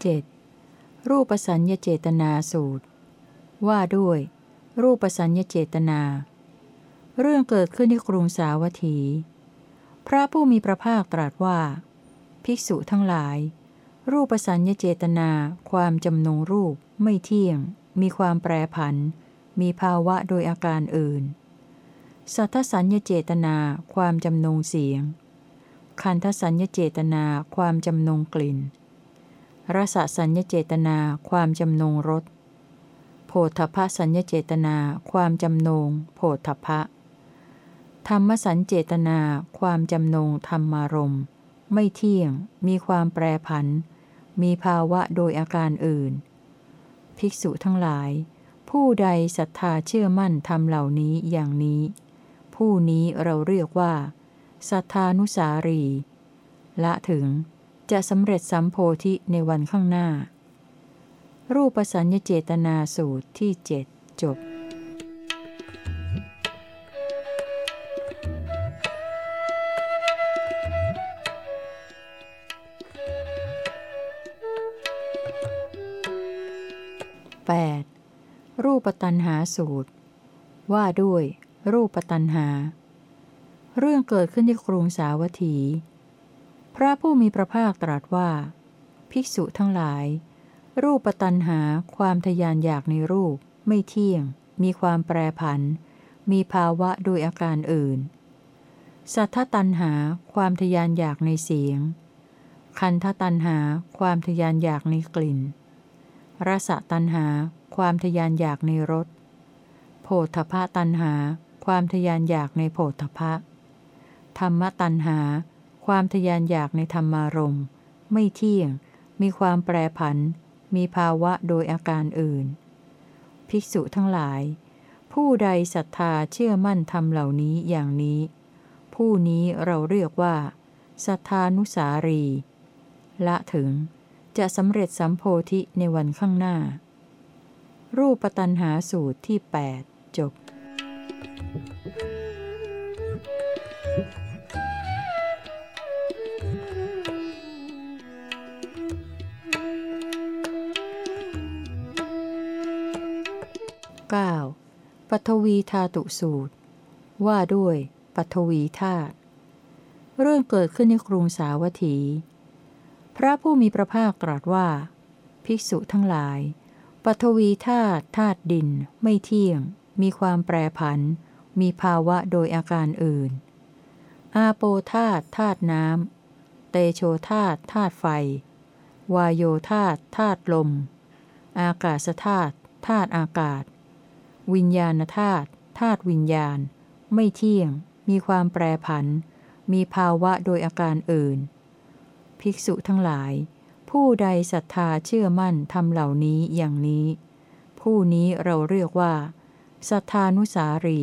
7. รูปสัญญเจตนาสูตร ว่าด้วย รูปสัญญเจตนา เรื่องเกิดขึ้นที่กรุงสาวัตถี พระผู้มีพระภาคตรัสว่า ภิกษุทั้งหลาย รูปสัญญเจตนา ความจำนงรูป ไม่เที่ยง มีความแปรผัน มีภาวะโดยอาการอื่น สัทธสัญญเจตนา ความจำนงเสียง คันทสัญญเจตนา ความจำนงกลิ่น รสสัญญเจตนาความจำนงรสโพธพสัญญเจตนาความจำนงโพธพะธรรมสัญเจตนาความจำนงธรรมารมไม่เที่ยง มีความแปรผัน มีภาวะโดยอาการอื่น ภิกษุทั้งหลาย ผู้ใดศรัทธาเชื่อมั่นทำเหล่านี้อย่างนี้ ผู้นี้เราเรียกว่าศรัทธานุสารี ละถึง จะสำเร็จสัมโพธิในวันข้างหน้า รูปสัญญเจตนาสูตรที่เจ็ดจบ 8. รูปตันหาสูตร ว่าด้วย รูปตันหา เรื่องเกิดขึ้นที่กรุงสาวัตถี ระผู้มีพระภาคตรัสว่า ภิกษุทั้งหลาย รูปตันหาความทยานอยากในรูป ไม่เที่ยง มีความแปรผัน มีภาวะโดยอาการอื่น สัทธตันหาความทยานอยากในเสียง คันทตันหาความทยานอยากในกลิ่น รสตันหาความทยานอยากในรสโผฏฐะตันหา ความทยานอยากในโผฏฐะธรรมตันหา ความทยานอยากในธรรมารมณ์ ไม่เที่ยง มีความแปรผัน มีภาวะโดยอาการอื่น ภิกษุทั้งหลาย ผู้ใดศรัทธาเชื่อมั่นทำเหล่านี้อย่างนี้ ผู้นี้เราเรียกว่าศรัทธานุสารี ละถึงจะสำเร็จสัมโพธิในวันข้างหน้า รูปปัตนหาสูตรที่ 8 จบ 9. ปัทวีธาตุสูตร ว่าด้วย ปัทวีธาตุเรื่องเกิดขึ้นในกรุงสาวัตถี พระผู้มีพระภาคตรัสว่า ภิกษุทั้งหลาย ปัทวีธาตุธาตุดิน ไม่เที่ยง มีความแปรผัน มีภาวะโดยอาการอื่น อาโปธาตุธาตุน้ำ เตโชธาตุธาตุไฟ วายโยธาตุธาตุลม อากาศธาตุธาตุอากาศ วิญญาณธาตุธาตุวิญญาณ ไม่เที่ยง มีความแปรผัน มีภาวะโดยอาการอื่น ภิกษุทั้งหลาย ผู้ใดศรัทธาเชื่อมั่นทำเหล่านี้อย่างนี้ ผู้นี้เราเรียกว่าศรัทธานุสารี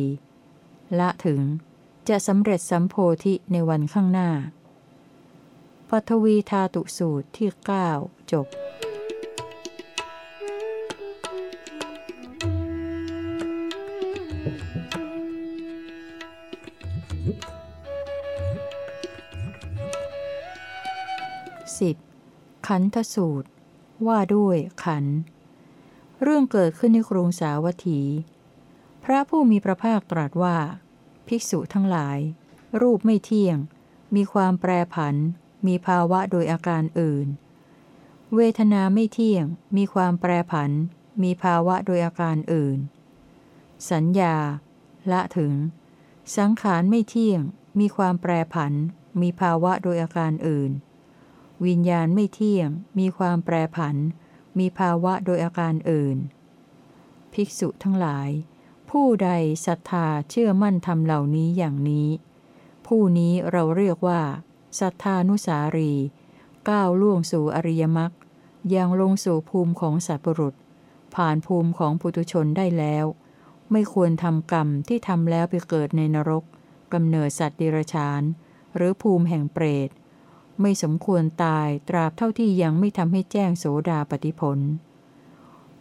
ละถึงจะสำเร็จสัมโพธิในวันข้างหน้าปทวีธาตุสูตรที่ 9 จบ 10. ขันทสูตร ว่าด้วยขัน เรื่องเกิดขึ้นในกรุงสาวัตถี พระผู้มีพระภาคตรัสว่า ภิกษุทั้งหลาย รูปไม่เที่ยง มีความแปรผัน มีภาวะโดยอาการอื่น เวทนาไม่เที่ยง มีความแปรผัน มีภาวะโดยอาการอื่น สัญญา ละถึง สังขารไม่เที่ยง มีความแปรผัน มีภาวะโดยอาการอื่น วิญญาณไม่เที่ยง มีความแปรผัน มีภาวะโดยอาการอื่น ภิกษุทั้งหลาย ผู้ใดศรัทธาเชื่อมั่นทำเหล่านี้อย่างนี้ ผู้นี้เราเรียกว่าศรัทธานุสารี ก้าวล่วงสู่อริยมรรคยังลงสู่ภูมิของสัตว์ปรุษ ผ่านภูมิของปุตุชนได้แล้ว ไม่ควรทำกรรมที่ทำแล้วไปเกิดในนรกกำเนิดสัตว์เดรัจฉาน หรือภูมิแห่งเปรต ไม่สมควรตายตราบเท่าที่ยังไม่ทำให้แจ้งโสดาปฏิผล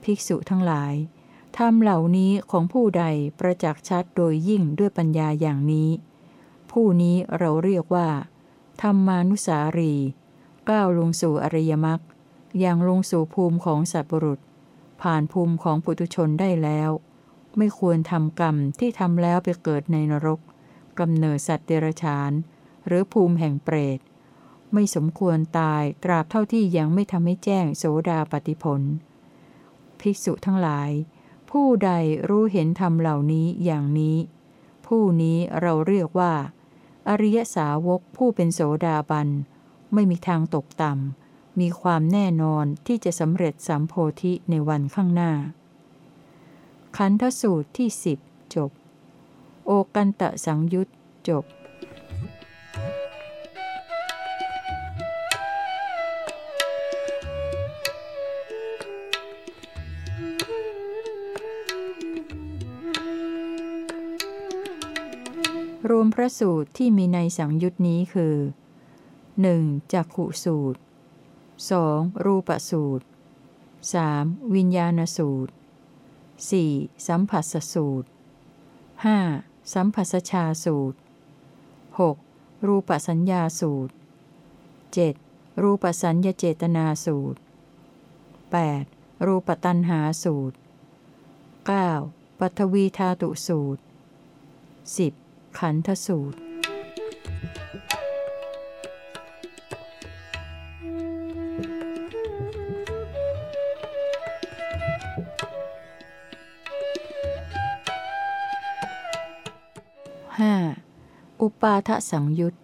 ภิกษุทั้งหลายทำเหล่านี้ของผู้ใดประจักษ์ชัดโดยยิ่งด้วยปัญญาอย่างนี้ ผู้นี้เราเรียกว่า ธรรมานุสารี ก้าวลงสู่อริยมรรคอย่างลงสู่ภูมิของสัตว์บุรุษ ผ่านภูมิของปุถุชนได้แล้ว ไม่ควรทำกรรมที่ทำแล้วไปเกิดในนรกกำเนิดสัตว์เดรัจฉาน หรือภูมิแห่งเปรต ไม่สมควรตายตราบเท่าที่ยังไม่ทำให้แจ้งโสดาปฏิผล ภิกษุทั้งหลาย ผู้ใดรู้เห็นธรรมเหล่านี้อย่างนี้ ผู้นี้เราเรียกว่า อริยสาวกผู้เป็นโสดาบัน ไม่มีทางตกต่ำ มีความแน่นอนที่จะสำเร็จสัมโพธิในวันข้างหน้า ขันธสูตรที่สิบจบ โอกันตะสังยุตจบ รวมพระสูตรที่มีในสังยุตนี้คือ 1. จักขุสูตร 2. รูปสูตร 3. วิญญาณสูตร 4. สัมผัสสูตร 5. สัมผัสชาสูตร 6. รูปสัญญาสูตร 7. รูปสัญญเจตนาสูตร 8. รูปตัณหาสูตร 9. ปัทวีธาตุสูตร 10. ขันธสูตร 5. อุปาทสังยุต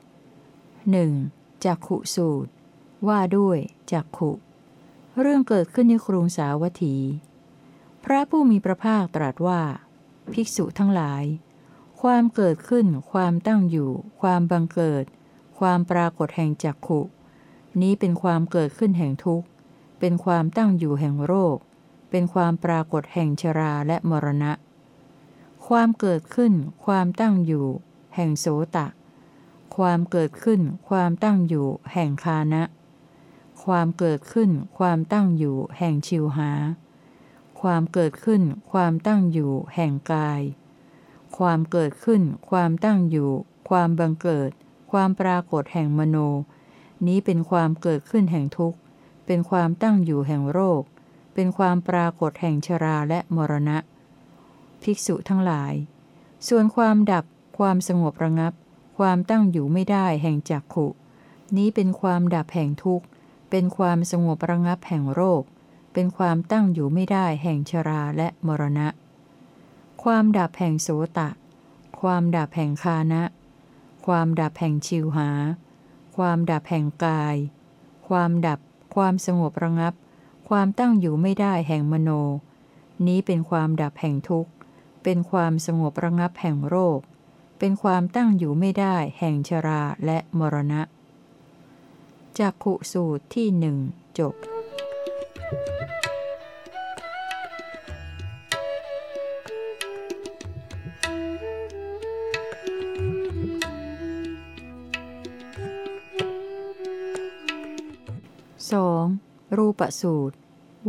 หนึ่งจักขุสูตร ว่าด้วยจักขุ เรื่องเกิดขึ้นในครุงสาวัตถี พระผู้มีพระภาคตรัสว่า ภิกษุทั้งหลาย ความเกิดขึ้น ความตั้งอยู่ ความบังเกิด ความปรากฏแห่งจักขุ นี้เป็นความเกิดขึ้นแห่งทุกข์ เป็นความตั้งอยู่แห่งโรค เป็นความปรากฏแห่งชราและมรณะ ความเกิดขึ้น ความตั้งอยู่ แห่งโสตะ ความเกิดขึ้น ความตั้งอยู่ แห่งคานะ ความเกิดขึ้น ความตั้งอยู่ แห่งชิวหา ความเกิดขึ้น ความตั้งอยู่ แห่งกาย ความเกิดขึ้น ความตั้งอยู่ ความบังเกิด ความปรากฏแห่งมโน นี้เป็นความเกิดขึ้นแห่งทุกข์ เป็นความตั้งอยู่แห่งโรค เป็นความปรากฏแห่งชราและมรณะ ภิกษุทั้งหลาย ส่วนความดับ ความสงบระงับ ความตั้งอยู่ไม่ได้แห่งจักขุ นี้เป็นความดับแห่งทุกข์ เป็นความสงบระงับแห่งโรค เป็นความตั้งอยู่ไม่ได้แห่งชราและมรณะ ความดับแห่งโสตะ ความดับแห่งคานะ ความดับแห่งชิวหา ความดับแห่งกาย ความดับ ความสงบระงับ ความตั้งอยู่ไม่ได้แห่งมโน นี้เป็นความดับแห่งทุกข์ เป็นความสงบระงับแห่งโรค เป็นความตั้งอยู่ไม่ได้แห่งชราและมรณะ จากขุสูตรที่หนึ่งจบ 2. รูปสูตร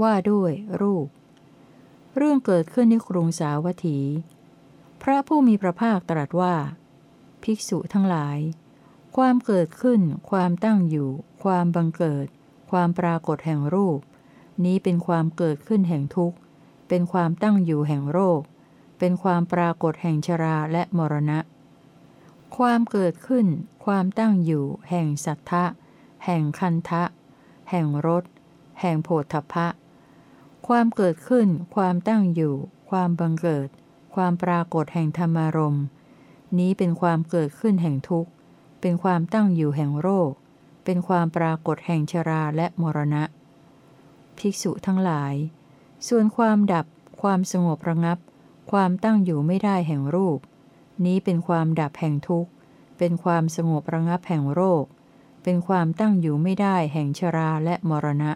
ว่าด้วย รูป เรื่องเกิดขึ้นในกรุงสาวัตถี พระผู้มีพระภาคตรัสว่า ภิกษุทั้งหลาย ความเกิดขึ้น ความตั้งอยู่ ความบังเกิด ความปรากฏแห่งรูป นี้เป็นความเกิดขึ้นแห่งทุกข์ เป็นความตั้งอยู่แห่งโรค เป็นความปรากฏแห่งชราและมรณะ ความเกิดขึ้น ความตั้งอยู่ แห่งสัทธะแห่งคันทะ แห่งรสแห่งโผฏฐพะ ความเกิดขึ้น ความตั้งอยู่ ความบังเกิด ความปรากฏแห่งธรรมารมณ์นี้เป็นความเกิดขึ้นแห่งทุกข์ เป็นความตั้งอยู่แห่งโรค เป็นความปรากฏแห่งชราและมรณะ ภิกษุทั้งหลาย ส่วนความดับ ความสงบระงับ ความตั้งอยู่ไม่ได้แห่งรูป นี้เป็นความดับแห่งทุกข์ เป็นความสงบระงับแห่งโรค เป็นความตั้งอยู่ไม่ได้แห่งชราและมรณะ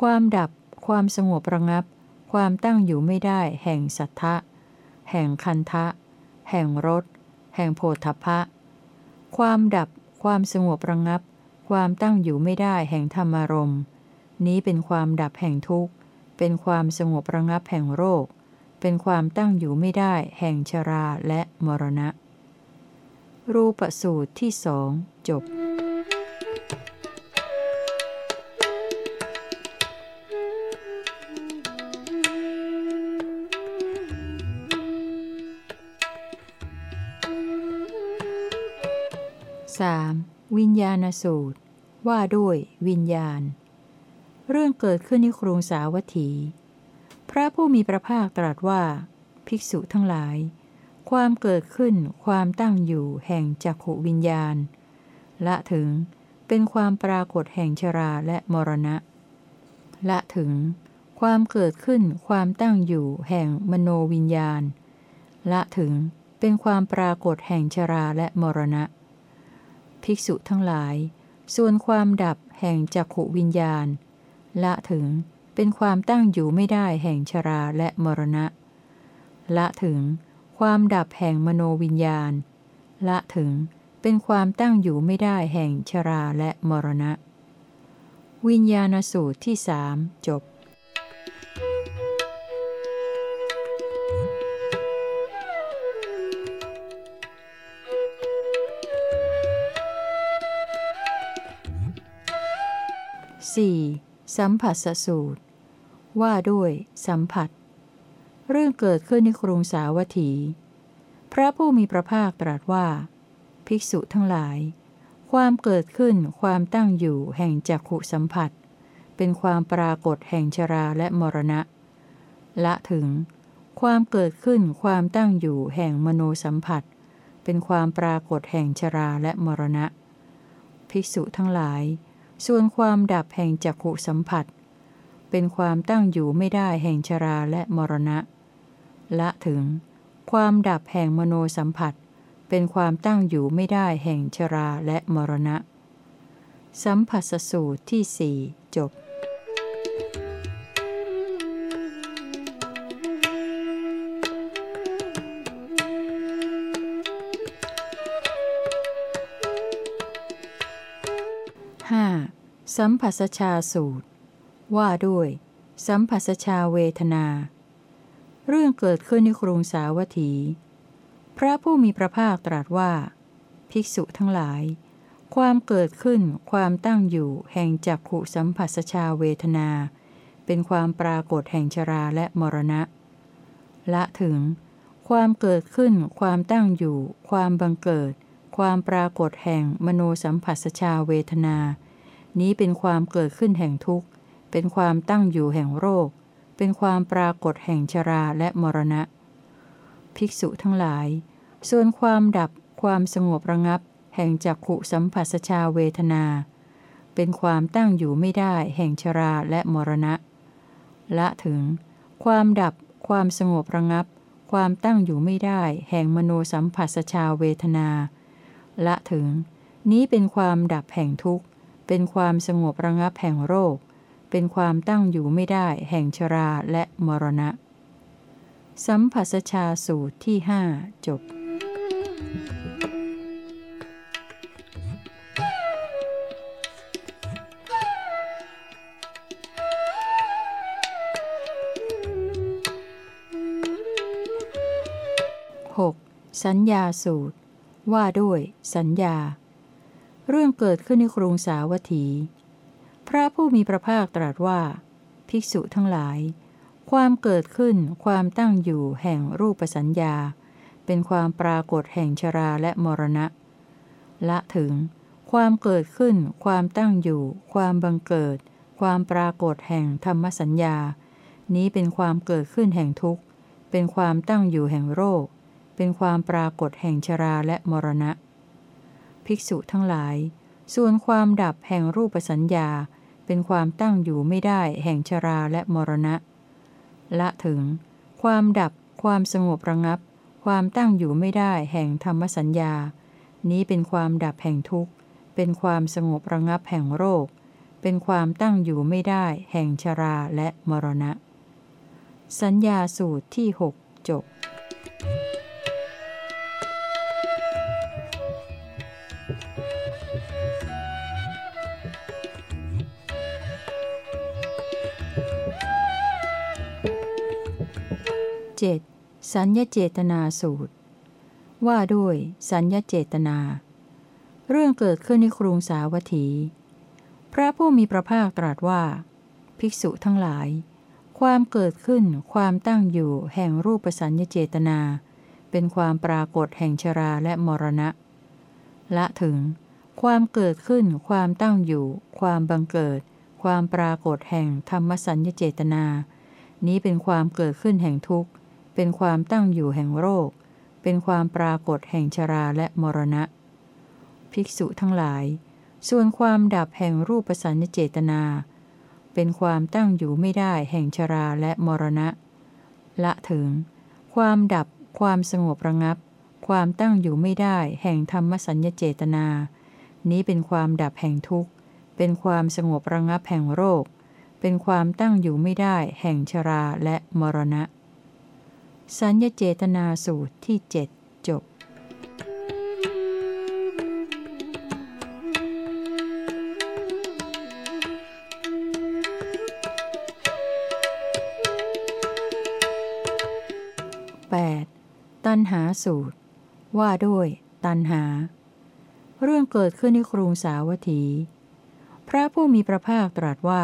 ความดับ ความสงบระงับ ความตั้งอยู่ไม่ได้แห่งสัทธะ แห่งคันทะ แห่งรส แห่งโพธพะ ความดับ ความสงบระงับ ความตั้งอยู่ไม่ได้แห่งธรรมารมณ์นี้เป็นความดับแห่งทุกข์ เป็นความสงบระงับแห่งโรค เป็นความตั้งอยู่ไม่ได้แห่งชราและมรณะ รูปสูตรที่สองจบ สูตร ว่าด้วยวิญญาณ เรื่องเกิดขึ้นในครุงสาวัตถี พระผู้มีพระภาคตรัสว่า ภิกษุทั้งหลาย ความเกิดขึ้นความตั้งอยู่แห่งจักขวิญญาณ ละถึงเป็นความปรากฏแห่งชราและมรณะ ละถึง ความเกิดขึ้นความตั้งอยู่แห่งมโนวิญญาณ ละถึงเป็นความปรากฏแห่งชราและมรณะ ภิกษุทั้งหลาย ส่วนความดับแห่งจักขวิญญาณ ละถึงเป็นความตั้งอยู่ไม่ได้แห่งชราและมรณะ ละถึง ความดับแห่งมโนวิญญาณ ละถึงเป็นความตั้งอยู่ไม่ได้แห่งชราและมรณะ วิญญาณสูตรที่สามจบ 4. สัมผัสสสูตร ว่าด้วยสัมผัส เรื่องเกิดขึ้นในกรุงสาวัตถี พระผู้มีพระภาคตรัสว่า ภิกษุทั้งหลาย ความเกิดขึ้นความตั้งอยู่แห่งจักขุสัมผัส เป็นความปรากฏแห่งชราและมรณะ ละถึง ความเกิดขึ้นความตั้งอยู่แห่งมโนสัมผัส เป็นความปรากฏแห่งชราและมรณะ ภิกษุทั้งหลาย ส่วนความดับแห่งจักขุสัมผัส เป็นความตั้งอยู่ไม่ได้แห่งชราและมรณะ ละถึง ความดับแห่งมโนสัมผัส เป็นความตั้งอยู่ไม่ได้แห่งชราและมรณะ สัมผัสสูตรที่สี่จบ สัมผัสชาสูตร ว่าด้วย สัมผัสชาเวทนา เรื่องเกิดขึ้นในกรุงสาวัตถี พระผู้มีพระภาคตรัสว่า ภิกษุทั้งหลาย ความเกิดขึ้นความตั้งอยู่แห่งจักขุสัมผัสชาเวทนา เป็นความปรากฏแห่งชราและมรณะ ละถึง ความเกิดขึ้นความตั้งอยู่ ความบังเกิด ความปรากฏแห่งมโนสัมผัสชาเวทนา นี้เป็นความเกิดขึ้นแห่งทุกข์ เป็นความตั้งอยู่แห่งโรค เป็นความปรากฏแห่งชราและมรณะ ภิกษุทั้งหลาย ส่วนความดับความสงบระงับ แห่งจักขุสัมผัสชาเวทนา เป็นความตั้งอยู่ไม่ได้แห่งชราและมรณะ ละถึง ความดับ ความสงบระงับ ความตั้งอยู่ไม่ได้แห่งมโนสัมผัสชาเวทนา ละถึง นี้เป็นความดับแห่งทุกข์ เป็นความสงบระงับแห่งโรค เป็นความตั้งอยู่ไม่ได้แห่งชราและมรณะ สัมผัสชาสูตรที่หจบ 6. สัญญาสูตร ว่าด้วยสัญญา เรื่องเกิดขึ้นในกรุงสาวัตถี พระผู้มีพระภาคตรัสว่า ภิกษุทั้งหลาย ความเกิดขึ้นความตั้งอยู่แห่งรูปสัญญา เป็นความปรากฏแห่งชราและมรณะ ละถึง ความเกิดขึ้น ความตั้งอยู่ ความบังเกิด ความปรากฏแห่งธรรมสัญญา นี้เป็นความเกิดขึ้นแห่งทุกข์ เป็นความตั้งอยู่แห่งโรค เป็นความปรากฏแห่งชราและมรณะ ภิกษุทั้งหลาย ส่วนความดับแห่งรูปสัญญา เป็นความตั้งอยู่ไม่ได้แห่งชราและมรณะ ละถึง ความดับ ความสงบระงับ ความตั้งอยู่ไม่ได้แห่งธรรมสัญญา นี้เป็นความดับแห่งทุกข์ เป็นความสงบระงับแห่งโรค เป็นความตั้งอยู่ไม่ได้แห่งชราและมรณะ สัญญาสูตรที่หกจบ 7. สัญญเจตนาสูตร ว่าด้วย สัญญเจตนา เรื่องเกิดขึ้นในกรุงสาวัตถี พระผู้มีพระภาคตรัสว่า ภิกษุทั้งหลาย ความเกิดขึ้นความตั้งอยู่แห่งรูปสัญญเจตนา เป็นความปรากฏแห่งชราและมรณะ ละถึง ความเกิดขึ้นความตั้งอยู่ ความบังเกิด ความปรากฏแห่งธรรมสัญญเจตนานี้เป็นความเกิดขึ้นแห่งทุกข์ เป็นความตั้งอยู่แห่งโรค เป็นความปรากฏแห่งชราและมรณะ ภิกษุทั้งหลาย ส่วนความดับแห่งรูปสัญญเจตนา เป็นความตั้งอยู่ไม่ได้แห่งชราและมรณะ ละถึง ความดับ ความสงบระงับ ความตั้งอยู่ไม่ได้แห่งธรรมสัญญเจตนา นี้เป็นความดับแห่งทุกข์ เป็นความสงบระงับแห่งโรค เป็นความตั้งอยู่ไม่ได้แห่งชราและมรณะ สัญญเจตนาสูตรที่เจ็ดจบ 8. ตันหาสูตร ว่าด้วย ตันหา เรื่องเกิดขึ้นในกรุงสาวัตถี พระผู้มีพระภาคตรัสว่า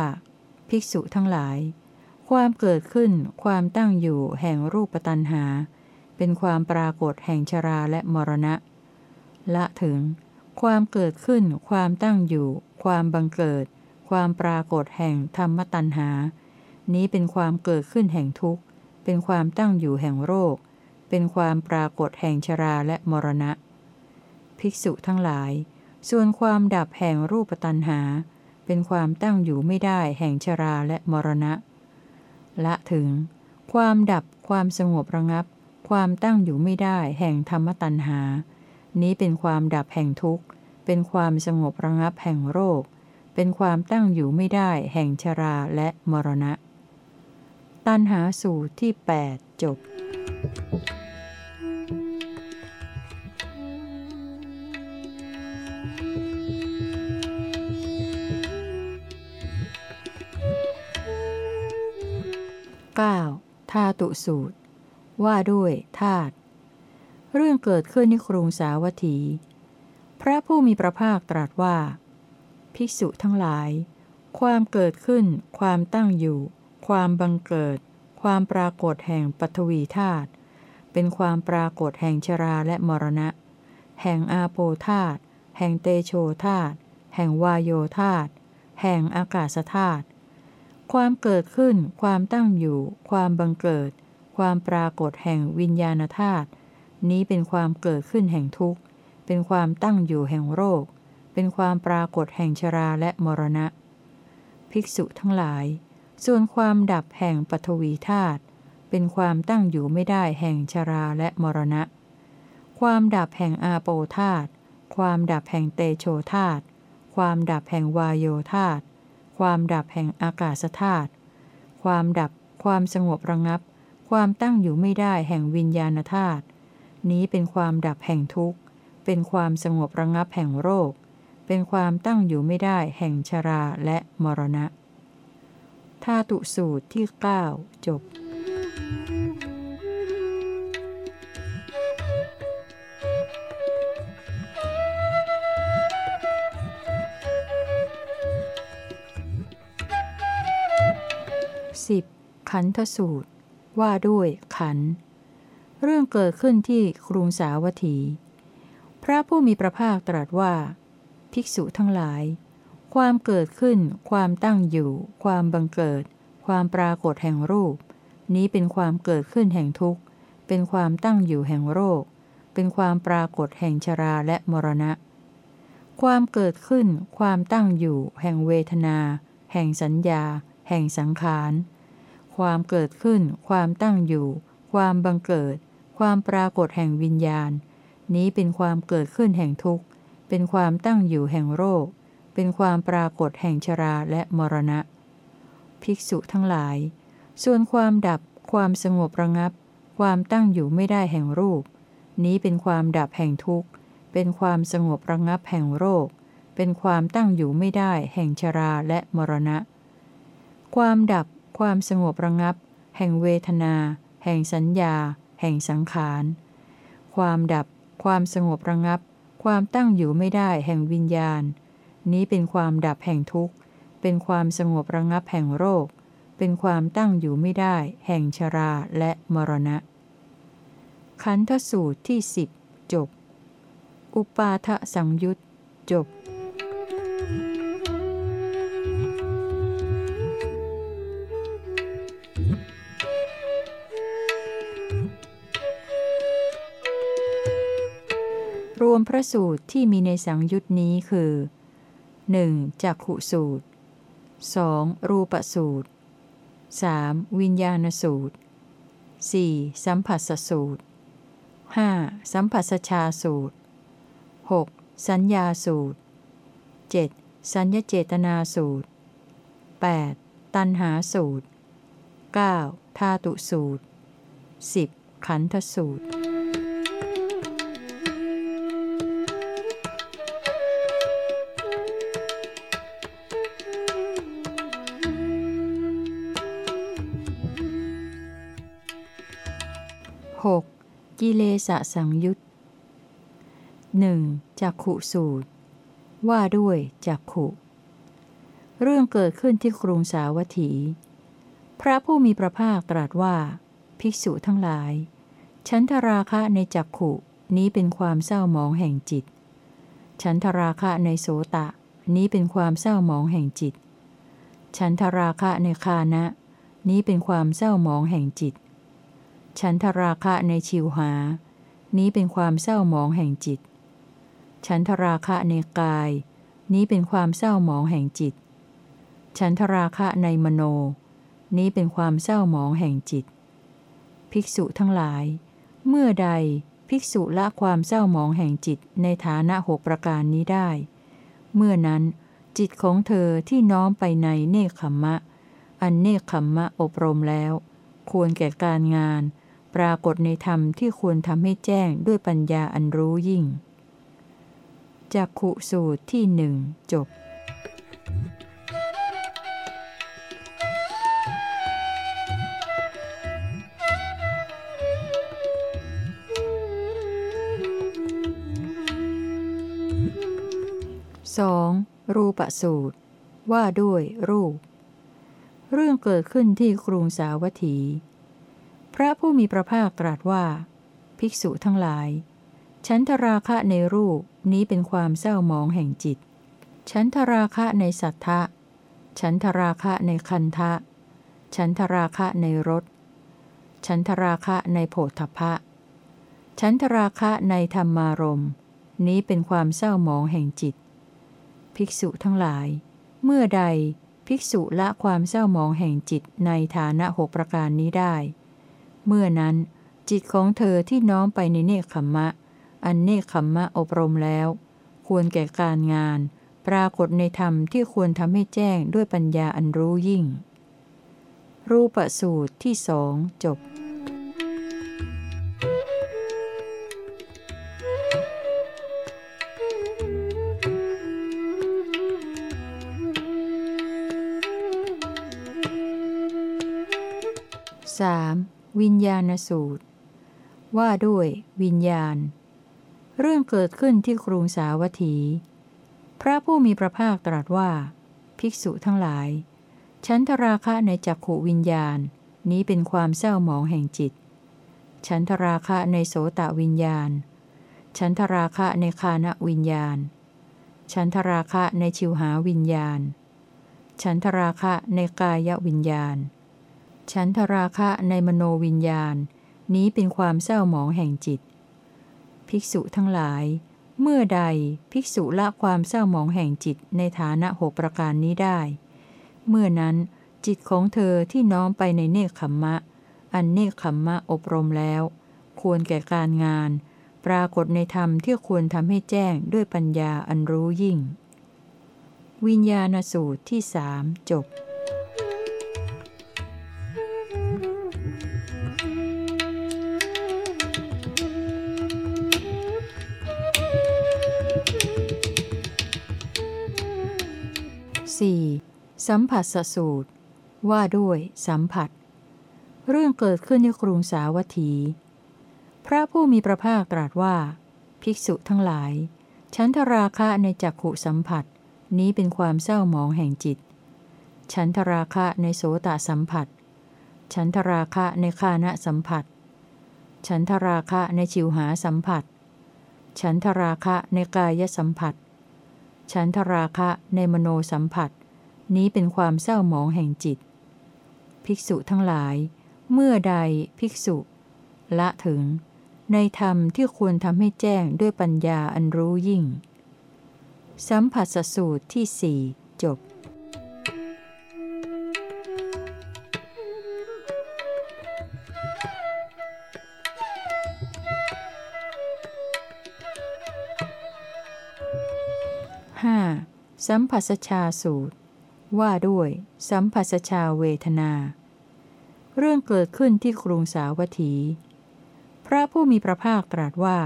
ภิกษุทั้งหลาย ความเกิดขึ้น ความตั้งอยู่แห่งรูปตันหา เป็นความปรากฏแห่งชราและมรณะ ละถึง ความเกิดขึ้น ความตั้งอยู่ ความบังเกิด ความปรากฏแห่งธรรมตันหา นี้เป็นความเกิดขึ้นแห่งทุกข์ เป็นความตั้งอยู่แห่งโรค เป็นความปรากฏแห่งชราและมรณะ ภิกษุทั้งหลาย ส่วนความดับแห่งรูปตันหา เป็นความตั้งอยู่ไม่ได้แห่งชราและมรณะ ละถึง ความดับความสงบระงับ ความตั้งอยู่ไม่ได้แห่งธรรมตันหา นี้เป็นความดับแห่งทุกข์ เป็นความสงบระงับแห่งโรค เป็นความตั้งอยู่ไม่ได้แห่งชราและมรณะ ตันหาสูตรที่ 8 จบ 9. ธาตุสูตร ว่าด้วยธาตุเรื่องเกิดขึ้นในกรุงสาวัตถี พระผู้มีพระภาคตรัสว่า ภิกษุทั้งหลาย ความเกิดขึ้น ความตั้งอยู่ ความบังเกิด ความปรากฏแห่งปฐวีธาตุเป็นความปรากฏแห่งชราและมรณะ แห่งอาโปธาตุแห่งเตโชธาตุแห่งวายโยธาตุแห่งอากาศธาตุ ความเกิดขึ้น ความตั้งอยู่ ความบังเกิด ความปรากฏแห่งวิญญาณธาตุนี้เป็นความเกิดขึ้นแห่งทุกข์ เป็นความตั้งอยู่แห่งโรค เป็นความปรากฏแห่งชราและมรณะ ภิกษุทั้งหลาย ส่วนความดับแห่งปฐวีธาตุเป็นความตั้งอยู่ไม่ได้แห่งชราและมรณะ ความดับแห่งอาโปธาตุความดับแห่งเตโชธาตุความดับแห่งวายโยธาตุ ความดับแห่งอากาศธาตุความดับ ความสงบระงับ ความตั้งอยู่ไม่ได้แห่งวิญญาณธาตุนี้เป็นความดับแห่งทุกข์ เป็นความสงบระงับแห่งโรค เป็นความตั้งอยู่ไม่ได้แห่งชราและมรณะธาตุสูตรที่ 9 จบ สิบขันธสูตร ว่าด้วยขัน เรื่องเกิดขึ้นที่กรุงสาวัตถี พระผู้มีพระภาคตรัสว่า ภิกษุทั้งหลาย ความเกิดขึ้น ความตั้งอยู่ ความบังเกิด ความปรากฏแห่งรูป นี้เป็นความเกิดขึ้นแห่งทุกข์ เป็นความตั้งอยู่แห่งโรค เป็นความปรากฏแห่งชราและมรณะ ความเกิดขึ้น ความตั้งอยู่ แห่งเวทนา แห่งสัญญาแห่งสังขาร ความเกิดขึ้น ความตั้งอยู่ ความบังเกิด ความปรากฏแห่งวิญญาณ นี้เป็นความเกิดขึ้นแห่งทุกข์ เป็นความตั้งอยู่แห่งโรค เป็นความปรากฏแห่งชราและมรณะ ภิกษุทั้งหลาย ส่วนความดับ ความสงบระงับ ความตั้งอยู่ไม่ได้แห่งรูป นี้เป็นความดับแห่งทุกข์ เป็นความสงบระงับแห่งโรค เป็นความตั้งอยู่ไม่ได้แห่งชราและมรณะ ความดับ ความสงบระงับ แห่งเวทนา แห่งสัญญา แห่งสังขาร ความดับ ความสงบระงับ ความตั้งอยู่ไม่ได้แห่งวิญญาณ นี้เป็นความดับแห่งทุกข์ เป็นความสงบระงับแห่งโรค เป็นความตั้งอยู่ไม่ได้ แห่งชราและมรณะ ขันธสูตรที่สิบจบ อุปาทสังยุตจบ วมพระสูตรที่มีในสังยุตนี้คือ 1. จักขุสูตร 2. รูปสูตร 3. วิญญาณสูตร 4. สัมผัสสูตร 5. สัมผัสชาสูตร 6. สัญญาสูตร 7. สัญญเจตนาสูตร 8. ตันหาสูตร 9. ธาตุสูตร 10. ขันธสูตร กิเลสสังยุตหนึ่งจักขุสูตร ว่าด้วยจักขุ เรื่องเกิดขึ้นที่กรุงสาวัตถี พระผู้มีพระภาคตรัสว่า ภิกษุทั้งหลาย ฉันทราคะในจักขุนี้เป็นความเศร้าหมองแห่งจิต ฉันทราคะในโสตะ นี้เป็นความเศร้าหมองแห่งจิต ฉันทราคะในคานะ นี้เป็นความเศร้าหมองแห่งจิต ฉันทราคะในชิวหา นี้เป็นความเศร้าหมองแห่งจิต ฉันทราคะในกาย นี้เป็นความเศร้าหมองแห่งจิต ฉันทราคะในมโน นี้เป็นความเศร้าหมองแห่งจิต ภิกษุทั้งหลาย เมื่อใดภิกษุละความเศร้าหมองแห่งจิตในฐานะหกประการนี้ได้ เมื่อนั้นจิตของเธอที่น้อมไปในเนคขมมะ อันเนคขมมะอบรมแล้ว ควรแก่การงาน ปรากฏในธรรมที่ควรทำให้แจ้งด้วยปัญญาอันรู้ยิ่งจากขุสูตรที่หนึ่งจบ 2. รูปสูตร ว่าด้วยรูป เรื่องเกิดขึ้นที่กรุงสาวัตถี พระผู้มีพระภาคตรัสว่า ภิกษุทั้งหลาย ฉันทราคะในรูปนี้เป็นความเศร้าหมองแห่งจิต ฉันทราคะในสัทธะ ฉันทราคะในคันทะ ฉันทราคะในรส ฉันทราคะในโผฏฐพะ ฉันทราคะในธรรมารมณ์นี้เป็นความเศร้าหมองแห่งจิต ภิกษุทั้งหลาย เมื่อใดภิกษุละความเศร้าหมองแห่งจิตในฐานะหกประการนี้ได้ เมื่อนั้น จิตของเธอที่น้อมไปในเนคขมมะ อันเนคขมมะอบรมแล้ว ควรแก่การงาน ปรากฏในธรรมที่ควรทำให้แจ้งด้วยปัญญาอันรู้ยิ่ง รูปสูตรที่สองจบ 3. วิญญาณสูตร ว่าด้วยวิญญาณ เรื่องเกิดขึ้นที่กรุงสาวัตถี พระผู้มีพระภาคตรัสว่า ภิกษุทั้งหลาย ฉันทราคะในจักขวิญญาณ นี้เป็นความเศร้าหมองแห่งจิต ฉันทราคะในโสตวิญญาณ ฉันทราคะในคานวิญญาณ ฉันทราคะในชิวหาวิญญาณ ฉันทราคะในกายวิญญาณ ฉันทราคะในมโนวิญญาณ นี้เป็นความเศร้าหมองแห่งจิต ภิกษุทั้งหลาย เมื่อใดภิกษุละความเศร้าหมองแห่งจิตในฐานะหกประการนี้ได้ เมื่อนั้นจิตของเธอที่น้อมไปในเนคขมมะ อันเนคขมมะอบรมแล้ว ควรแก่การงาน ปรากฏในธรรมที่ควรทำให้แจ้งด้วยปัญญาอันรู้ยิ่ง วิญญาณสูตรที่สามจบ 4. สัมผัสสสูตร ว่าด้วยสัมผัส เรื่องเกิดขึ้นในกรุงสาวัตถี พระผู้มีพระภาคตรัสว่า ภิกษุทั้งหลาย ฉันทราคะในจักขุสัมผัส นี้เป็นความเศร้าหมองแห่งจิต ฉันทราคะในโสตสัมผัส ฉันทราคะในคานะสัมผัส ฉันทราคะในชิวหาสัมผัส ฉันทราคะในกายสัมผัส ฉันทราคะในมโนสัมผัส นี้เป็นความเศร้าหมองแห่งจิต ภิกษุทั้งหลาย เมื่อใดภิกษุ ละถึง ในธรรมที่ควรทำให้แจ้งด้วยปัญญาอันรู้ยิ่ง สัมผัสสูตรที่สี่ สัมผัสชาสูตร ว่าด้วย สัมผัสชาเวทนา เรื่องเกิดขึ้นที่กรุงสาวัตถี พระผู้มีพระภาคตรัสว่า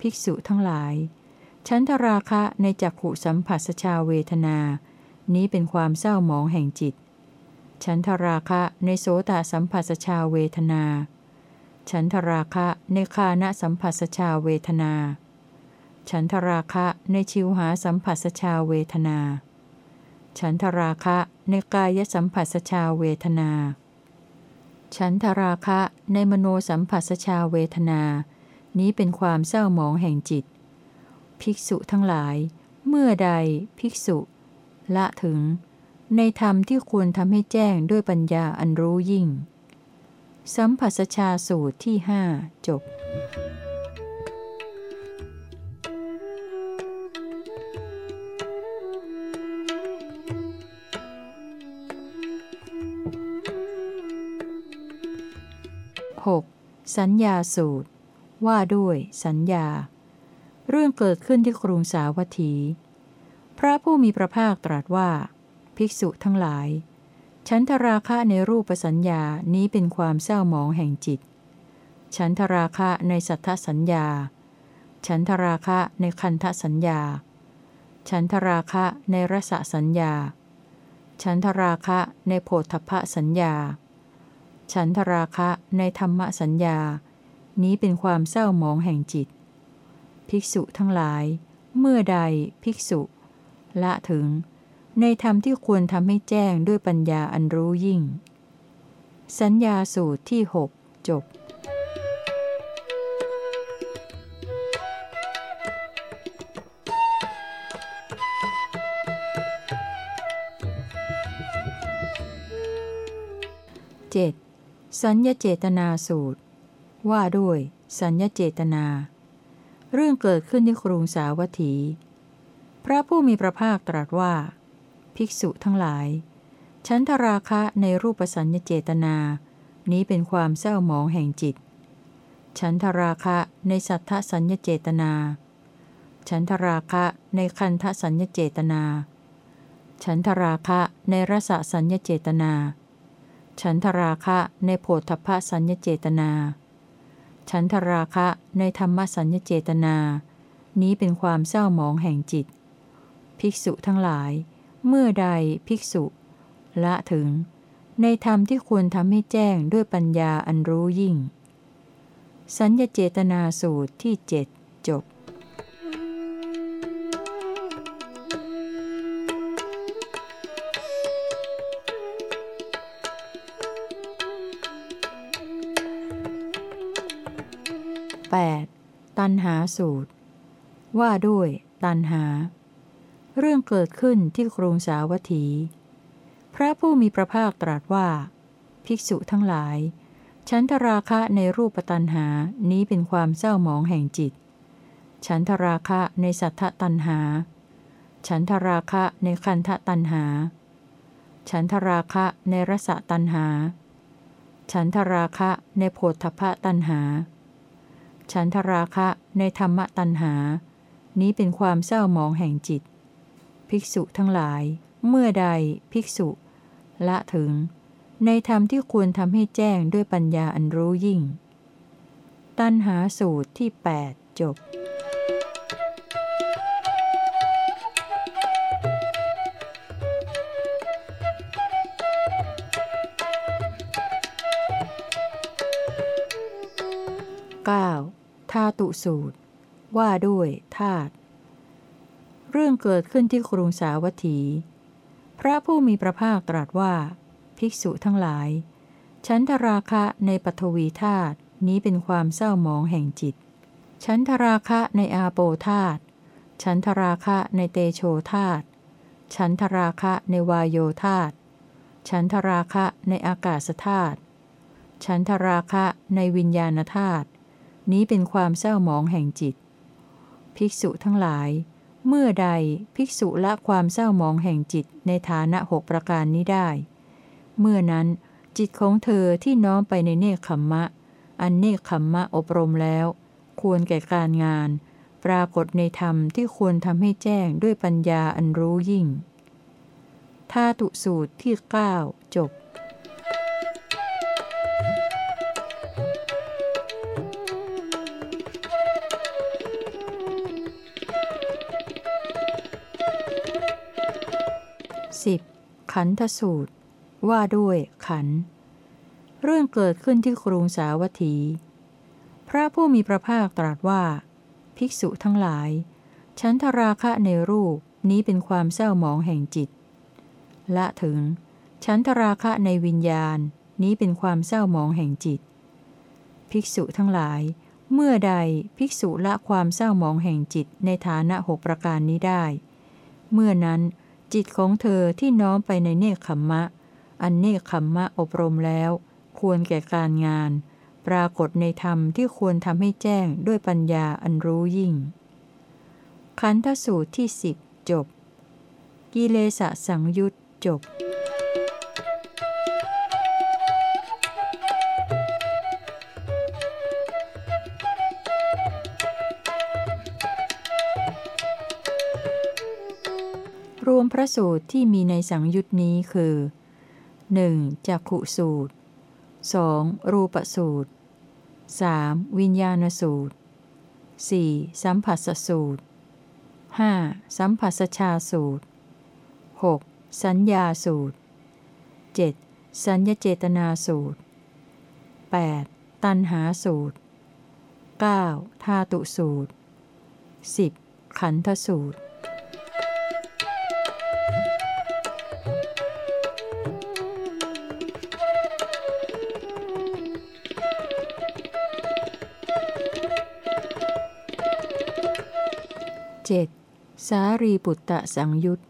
ภิกษุทั้งหลายฉันทราคะในจักขุสัมผัสชาเวทนา นี้เป็นความเศร้าหมองแห่งจิตฉันทราคะในโสตสัมผัสชาเวทนาฉันทราคะในคานะสัมผัสชาเวทนา ฉันทราคะในชิวหาสัมผัสชาเวทนา ฉันทราคะในกายสัมผัสชาเวทนา ฉันทราคะในมโนสัมผัสชาเวทนา นี้เป็นความเศร้าหมองแห่งจิต ภิกษุทั้งหลาย เมื่อใดภิกษุ ละถึง ในธรรมที่ควรทำให้แจ้งด้วยปัญญาอันรู้ยิ่ง สัมผัสชาสูตรที่ห้าจบ สัญญาสูตร ว่าด้วย สัญญา เรื่องเกิดขึ้นที่กรุงสาวัตถี พระผู้มีพระภาคตรัสว่า ภิกษุทั้งหลาย ฉันทราคะในรูปสัญญานี้เป็นความเศร้าหมองแห่งจิต ฉันทราคะในสัทธสัญญา ฉันทราคะในคันธสัญญา ฉันทราคะในรสสัญญา ฉันทราคะในโพธพสัญญา ฉันทราคะในธรรมสัญญา นี้เป็นความเศร้าหมองแห่งจิต ภิกษุทั้งหลาย เมื่อใดภิกษุ ละถึง ในธรรมที่ควรทำให้แจ้งด้วยปัญญาอันรู้ยิ่ง สัญญาสูตรที่หกจบเจ็ด สัญญเจตนาสูตร ว่าด้วย สัญญเจตนา เรื่องเกิดขึ้นที่กรุงสาวัตถี พระผู้มีพระภาคตรัสว่า ภิกษุทั้งหลายฉันทราคะในรูปสัญญเจตนา นี้เป็นความเศร้าหมองแห่งจิตฉันทราคะในสัทธสัญญเจตนาฉันทราคะในคันธสัญญเจตนาฉันทราคะในรสสัญญเจตนา ฉันทราคะในโพธพสัญญเจตนา ฉันทราคะในธรรมสัญญเจตนา นี้เป็นความเศร้าหมองแห่งจิต ภิกษุทั้งหลาย เมื่อใดภิกษุ ละถึง ในธรรมที่ควรทำให้แจ้งด้วยปัญญาอันรู้ยิ่ง สัญญเจตนาสูตรที่เจ็ดจบ 8. ตันหาสูตร ว่าด้วย ตันหา เรื่องเกิดขึ้นที่กรุงสาวัตถี พระผู้มีพระภาคตรัสว่า ภิกษุทั้งหลาย ฉันทราคะในรูปตันหานี้เป็นความเศร้าหมองแห่งจิต ฉันทราคะในสัทธตันหา ฉันทราคะในคันธตันหา ฉันทราคะในรสตันหา ฉันทราคะในโพธพตันหา ฉันทราคะในธรรมตัณหา นี้เป็นความเศร้าหมองแห่งจิต ภิกษุทั้งหลาย เมื่อใดภิกษุ ละถึง ในธรรมที่ควรทำให้แจ้งด้วยปัญญาอันรู้ยิ่ง ตัณหาสูตรที่ 8 จบ ตุสูตร ว่าด้วยธาตุเรื่องเกิดขึ้นที่กรุงสาวัตถี พระผู้มีพระภาคตรัสว่า ภิกษุทั้งหลายฉันทราคะในปฐวีธาตุนี้เป็นความเศร้าหมองแห่งจิตฉันทราคะในอาโปธาตุฉันทราคะในเตโชธาตุฉันทราคะในวายโยธาตุฉันทราคะในอากาศธาตุฉันทราคะในวิญญาณธาตุ นี้เป็นความเศร้าหมองแห่งจิต ภิกษุทั้งหลาย เมื่อใดภิกษุละความเศร้าหมองแห่งจิตในฐานะหกประการนี้ได้ เมื่อนั้นจิตของเธอที่น้อมไปในเนคขมมะ อันเนคขมมะอบรมแล้ว ควรแก่การงาน ปรากฏในธรรมที่ควรทำให้แจ้งด้วยปัญญาอันรู้ยิ่งธาตุสูตรที่ 9 จบ สิบขันธสูตร ว่าด้วยขัน เรื่องเกิดขึ้นที่กรุงสาวัตถี พระผู้มีพระภาคตรัสว่า ภิกษุทั้งหลาย ฉันทราคะในรูปนี้เป็นความเศร้าหมองแห่งจิต ละถึง ฉันทราคะในวิญญาณนี้เป็นความเศร้าหมองแห่งจิต ภิกษุทั้งหลาย เมื่อใดภิกษุละความเศร้าหมองแห่งจิตในฐานะหกประการนี้ได้ เมื่อนั้น จิตของเธอที่น้อมไปในเนคขมมะ อันเนคขมมะอบรมแล้ว ควรแก่การงาน ปรากฏในธรรมที่ควรทำให้แจ้งด้วยปัญญาอันรู้ยิ่ง ขันธสูตรที่สิบจบ กิเลสสังยุตจบ พระสูตรที่มีในสังยุตนี้คือ 1. จักขุสูตร 2. รูปสูตร 3. วิญญาณสูตร 4. สัมผัสสูตร 5. สัมผัสชาสูตร 6. สัญญาสูตร 7. สัญญเจตนาสูตร 8. ตันหาสูตร 9. ธาตุสูตร 10. ขันธสูตร 7. สารีปุตตะสังยุต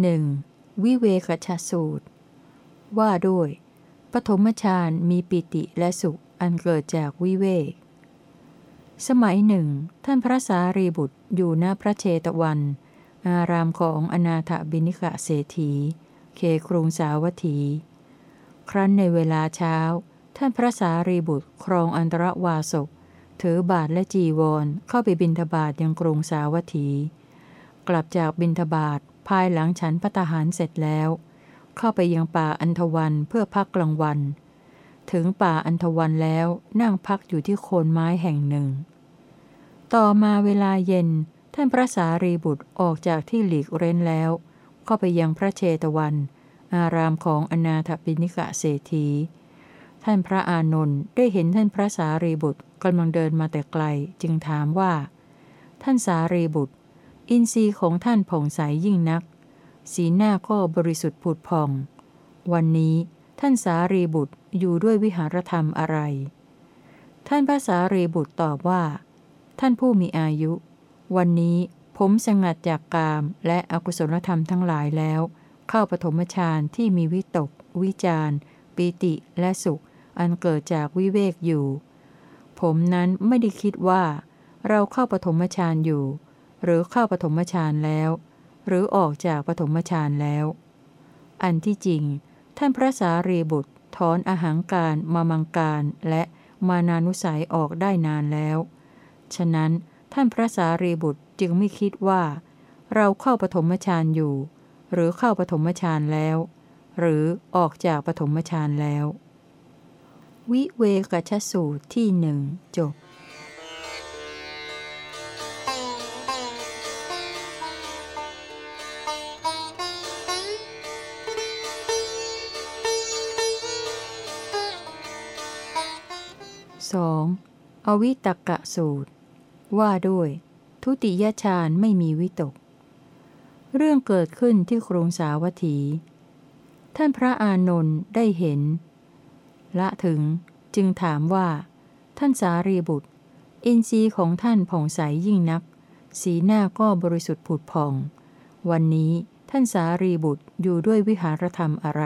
หนึ่งวิเวกชาสูตร ว่าด้วย ปฐมฌานมีปิติและสุขอันเกิดจากวิเวก สมัยหนึ่ง ท่านพระสารีบุตรอยู่ณพระเชตวัน อารามของอนาถบิณิกะเศรษฐีเคกรุงสาวัตถี ครั้นในเวลาเช้า ท่านพระสารีบุตรครองอันตรวาสก ถือบาทและจีวรเข้าไปบินทบาทยังกรุงสาวัตถี กลับจากบินทบาทภายหลังฉันพัตหารเสร็จแล้ว เข้าไปยังป่าอันทวันเพื่อพักกลางวัน ถึงป่าอันทวันแล้วนั่งพักอยู่ที่โคนไม้แห่งหนึ่ง ต่อมาเวลาเย็นท่านพระสารีบุตรออกจากที่หลีกเร้นแล้ว เข้าไปยังพระเชตวัน อารามของอนาถบิณิกะเศรษฐี ท่านพระอานนท์ได้เห็นท่านพระสารีบุตร กำลังเดินมาแต่ไกลจึงถามว่า ท่านสารีบุตร อินทรีย์ของท่านผ่องใสยยิ่งนัก สีหน้าก็บริสุทธิ์ผุดผ่อง วันนี้ท่านสารีบุตรอยู่ด้วยวิหารธรรมอะไร ท่านพระสารีบุตรตอบว่า ท่านผู้มีอายุ วันนี้ผมสงัดจากกามและอกุศลธรรมทั้งหลายแล้ว เข้าปฐมฌานที่มีวิตก วิจารปีติและสุข อันเกิดจากวิเวกอยู่ ผมนั้นไม่ได้คิดว่า เราเข้าปฐมฌานอยู่ หรือเข้าปฐมฌานแล้ว หรือออกจากปฐมฌานแล้ว อันที่จริง ท่านพระสารีบุตรถอนอาหางการมามังการและมานานุสัยออกได้นานแล้ว ฉะนั้นท่านพระสารีบุตรจึงไม่คิดว่า เราเข้าปฐมฌานอยู่ หรือเข้าปฐมฌานแล้ว หรือออกจากปฐมฌานแล้ว วิเวกชสูตรที่หนึ่งจบ 2. อวิตกะสูตร ว่าด้วย ทุติยฌานไม่มีวิตก เรื่องเกิดขึ้นที่กรุงสาวัตถี ท่านพระอานนท์ได้เห็น ละถึง จึงถามว่า ท่านสารีบุตร อินทรีย์ของท่านผ่องใสยิ่งนัก สีหน้าก็บริสุทธิ์ผุดผ่อง วันนี้ท่านสารีบุตรอยู่ด้วยวิหารธรรมอะไร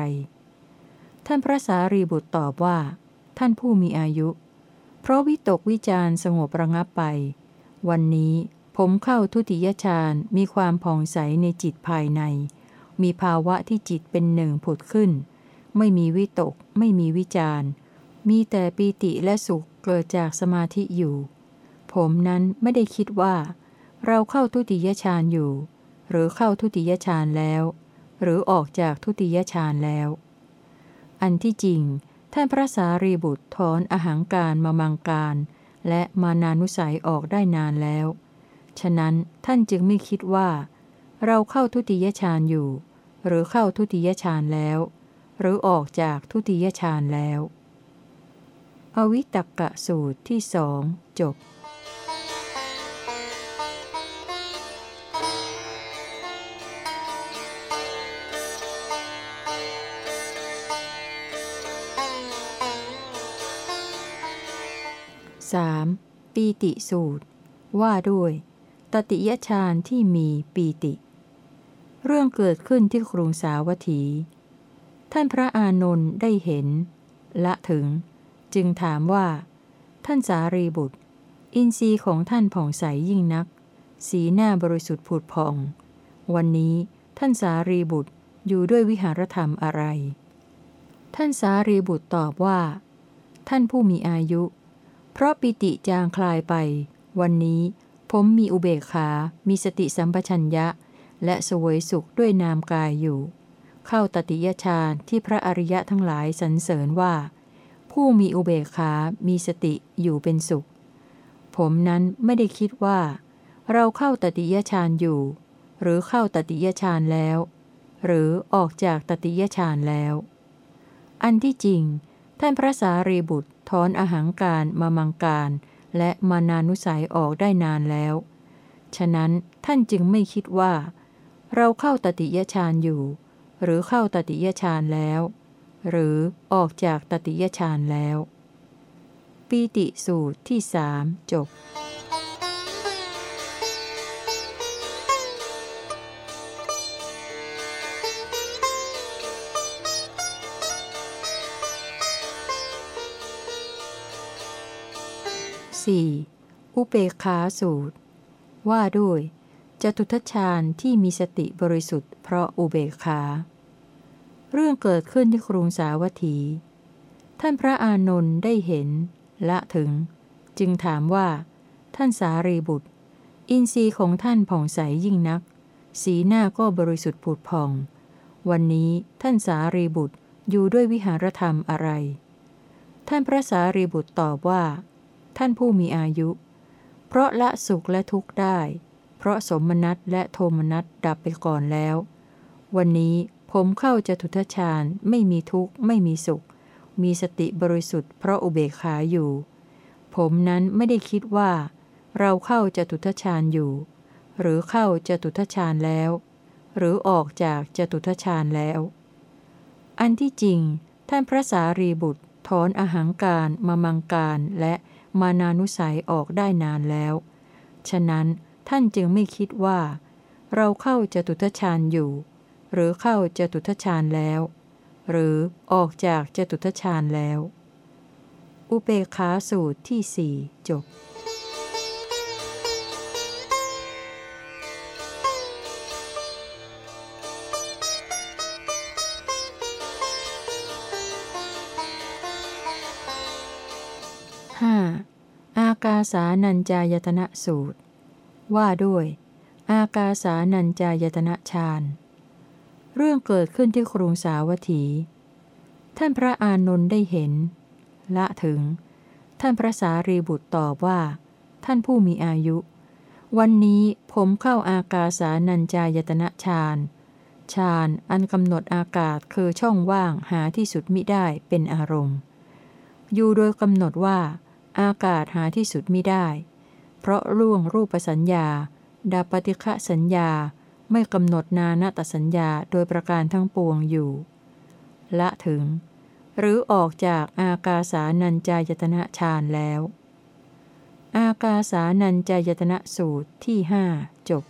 ท่านพระสารีบุตรตอบว่า ท่านผู้มีอายุ เพราะวิตกวิจารสงบระงับไป วันนี้ผมเข้าทุติยฌานมีความผ่องใสในจิตภายใน มีภาวะที่จิตเป็นหนึ่งผุดขึ้น ไม่มีวิตก ไม่มีวิจารมีแต่ปีติและสุขเกิดจากสมาธิอยู่ ผมนั้นไม่ได้คิดว่า เราเข้าทุติยฌานอยู่ หรือเข้าทุติยฌานแล้ว หรือออกจากทุติยฌานแล้ว อันที่จริง ท่านพระสารีบุตรถอนอาหางการมามังการ และมานานุสัยออกได้นานแล้ว ฉะนั้นท่านจึงไม่คิดว่า เราเข้าทุติยฌานอยู่ หรือเข้าทุติยฌานแล้ว หรือออกจากทุติยฌานแล้ว อวิตกกะสูตรที่สองจบ 3. ปีติสูตร ว่าด้วย ตติยฌานที่มีปีติ เรื่องเกิดขึ้นที่กรุงสาวัตถี ท่านพระอานนท์ได้เห็น ละถึง จึงถามว่า ท่านสารีบุตร อินทรีย์ของท่านผ่องใสยิ่งนัก สีหน้าบริสุทธิ์ผุดผ่อง วันนี้ท่านสารีบุตรอยู่ด้วยวิหารธรรมอะไร ท่านสารีบุตรตอบว่า ท่านผู้มีอายุ เพราะปิติจางคลายไป วันนี้ผมมีอุเบกขา มีสติสัมปชัญญะ และสวยสุขด้วยนามกายอยู่ เข้าตติยฌานที่พระอริยะทั้งหลายสรรเสริญว่า ผู้มีอุเบกขา มีสติอยู่เป็นสุข ผมนั้นไม่ได้คิดว่า เราเข้าตติยฌานอยู่ หรือเข้าตติยฌานแล้ว หรือออกจากตติยฌานแล้ว อันที่จริง ท่านพระสารีบุตรถอนอาหางการมามังการ และมานานุสัยออกได้นานแล้ว ฉะนั้นท่านจึงไม่คิดว่า เราเข้าตติยฌานอยู่ หรือเข้าตติยฌานแล้ว หรือออกจากตติยฌานแล้ว ปีติสูตรที่สามจบ 4. อุเปกขาสูตร ว่าด้วย จตุทัชฌานที่มีสติบริสุทธิ์เพราะอุเบกขา เรื่องเกิดขึ้นที่กรุงสาวัตถี ท่านพระอานนท์ได้เห็น ละถึง จึงถามว่า ท่านสารีบุตร อินทรีย์ของท่านผ่องใสยิ่งนัก สีหน้าก็บริสุทธิ์ผุดผ่อง วันนี้ท่านสารีบุตรอยู่ด้วยวิหารธรรมอะไร ท่านพระสารีบุตรตอบว่า ท่านผู้มีอายุ เพราะละสุขและทุกข์ได้ เพราะสมนัตและโทมนัตดับไปก่อนแล้ว วันนี้ผมเข้าจตุทชาญไม่มีทุกข์ไม่มีสุข มีสติบริสุทธิ์เพราะอุเบกขาอยู่ ผมนั้นไม่ได้คิดว่า เราเข้าจตุทชาญอยู่ หรือเข้าจตุทชาญแล้ว หรือออกจากจตุทชาญแล้ว อันที่จริง ท่านพระสารีบุตรถอนอาหางการมามังการและมานานุสัยออกได้นานแล้ว ฉะนั้น ท่านจึงไม่คิดว่า เราเข้าจตุทชาญอยู่ หรือเข้าจตุทชาญแล้ว หรือออกจากจตุทชาญแล้ว อุเปกขาสูตรที่สี่จบ 5. อากาสานัญจายตนะสูตร ว่าด้วย อากาสานัญจายตนะฌาน เรื่องเกิดขึ้นที่กรุงสาวัตถี ท่านพระอานนท์ได้เห็น ละถึง ท่านพระสารีบุตรตอบว่า ท่านผู้มีอายุ วันนี้ผมเข้าอากาสานัญจายตนะฌานฌานอันกำหนดอากาศคือช่องว่างหาที่สุดมิได้เป็นอารมณ์ อยู่โดยกำหนดว่า อากาศหาที่สุดมิได้ เพราะล่วงรูปสัญญา ดาปฏิฆะสัญญา ไม่กำหนดนานาตสัญญาโดยประการทั้งปวงอยู่ ละถึง หรือออกจากอากาสานัญจายตนะฌานแล้ว อากาสานัญจายตนะสูตรที่หจบ